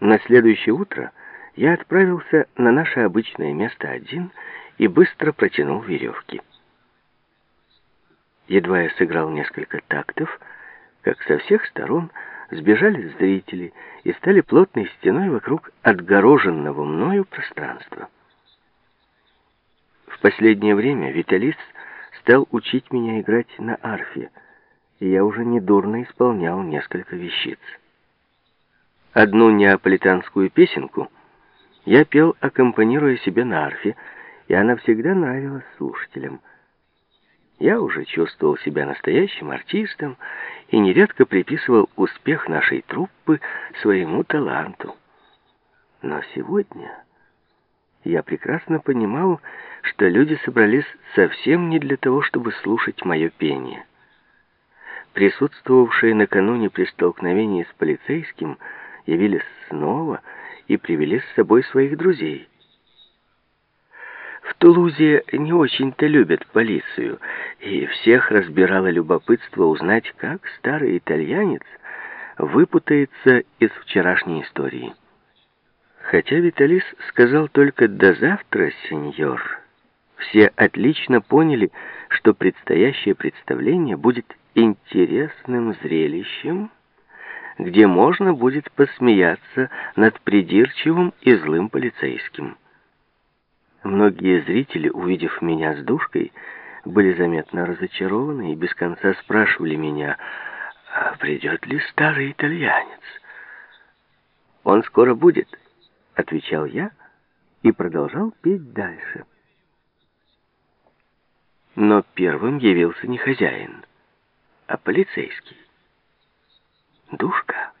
На следующее утро я отправился на наше обычное место один и быстро протянул веревки. Едва я сыграл несколько тактов, как со всех сторон сбежали зрители и стали плотной стеной вокруг отгороженного мною пространства. В последнее время Виталис стал учить меня играть на арфе, и я уже недурно исполнял несколько вещиц. Одну неаполитанскую песенку я пел, аккомпанируя себе на арфе, и она всегда нравилась слушателям. Я уже чувствовал себя настоящим артистом и нередко приписывал успех нашей труппы своему таланту. Но сегодня я прекрасно понимал, что люди собрались совсем не для того, чтобы слушать мое пение. Присутствовавшие накануне при столкновении с полицейским явились снова и привели с собой своих друзей. В Тулузе не очень-то любят полицию, и всех разбирало любопытство узнать, как старый итальянец выпутается из вчерашней истории. Хотя Виталис сказал только «до завтра, сеньор», все отлично поняли, что предстоящее представление будет интересным зрелищем, где можно будет посмеяться над придирчивым и злым полицейским. Многие зрители, увидев меня с душкой, были заметно разочарованы и без конца спрашивали меня, а придет ли старый итальянец. «Он скоро будет», — отвечал я и продолжал петь дальше. Но первым явился не хозяин, а полицейский. Душка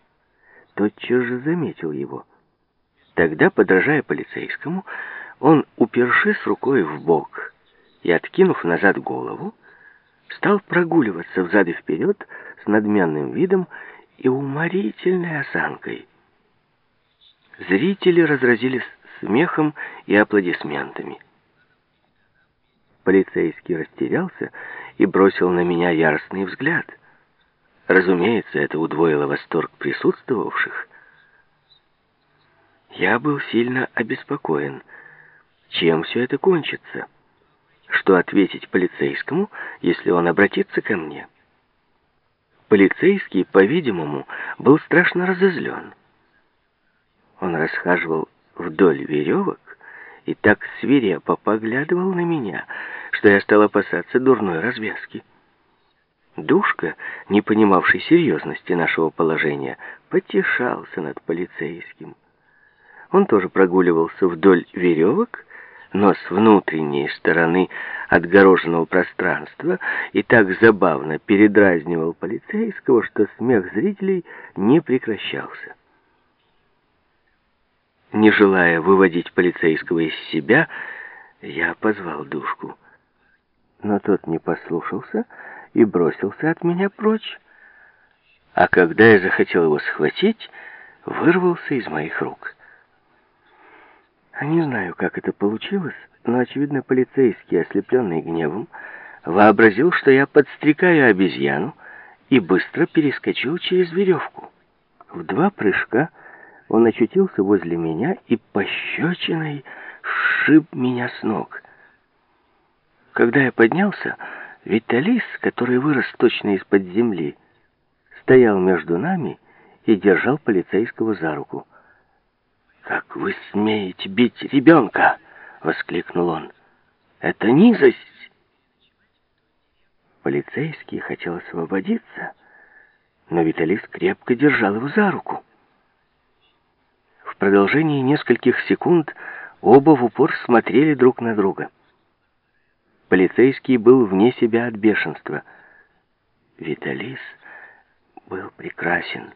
тотчас же заметил его. Тогда, подражая полицейскому, он, упершись рукой в бок и откинув назад голову, стал прогуливаться взад и вперед с надменным видом и уморительной осанкой. Зрители разразились смехом и аплодисментами. Полицейский растерялся и бросил на меня яростный взгляд — Разумеется, это удвоило восторг присутствовавших. Я был сильно обеспокоен. Чем все это кончится? Что ответить полицейскому, если он обратится ко мне? Полицейский, по-видимому, был страшно разозлен. Он расхаживал вдоль веревок и так свирепо поглядывал на меня, что я стал опасаться дурной развязки. Душка, не понимавший серьезности нашего положения, потешался над полицейским. Он тоже прогуливался вдоль веревок, но с внутренней стороны отгороженного пространства и так забавно передразнивал полицейского, что смех зрителей не прекращался. Не желая выводить полицейского из себя, я позвал Душку. Но тот не послушался и бросился от меня прочь. А когда я захотел его схватить, вырвался из моих рук. Не знаю, как это получилось, но, очевидно, полицейский, ослепленный гневом, вообразил, что я подстрекаю обезьяну, и быстро перескочил через веревку. В два прыжка он очутился возле меня и пощечиной сшиб меня с ног. Когда я поднялся, Виталис, который вырос точно из-под земли, стоял между нами и держал полицейского за руку. «Как вы смеете бить ребенка?» — воскликнул он. «Это низость!» Полицейский хотел освободиться, но Виталис крепко держал его за руку. В продолжении нескольких секунд оба в упор смотрели друг на друга. Полицейский был вне себя от бешенства. Виталис был прекрасен.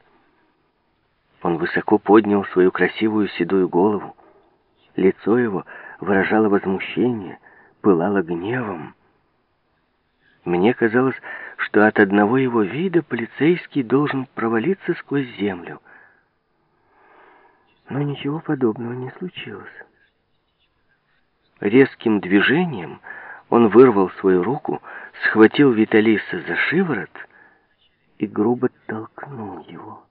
Он высоко поднял свою красивую седую голову. Лицо его выражало возмущение, пылало гневом. Мне казалось, что от одного его вида полицейский должен провалиться сквозь землю. Но ничего подобного не случилось. Резким движением он вырвал свою руку, схватил Виталиса за шиворот и грубо толкнул его.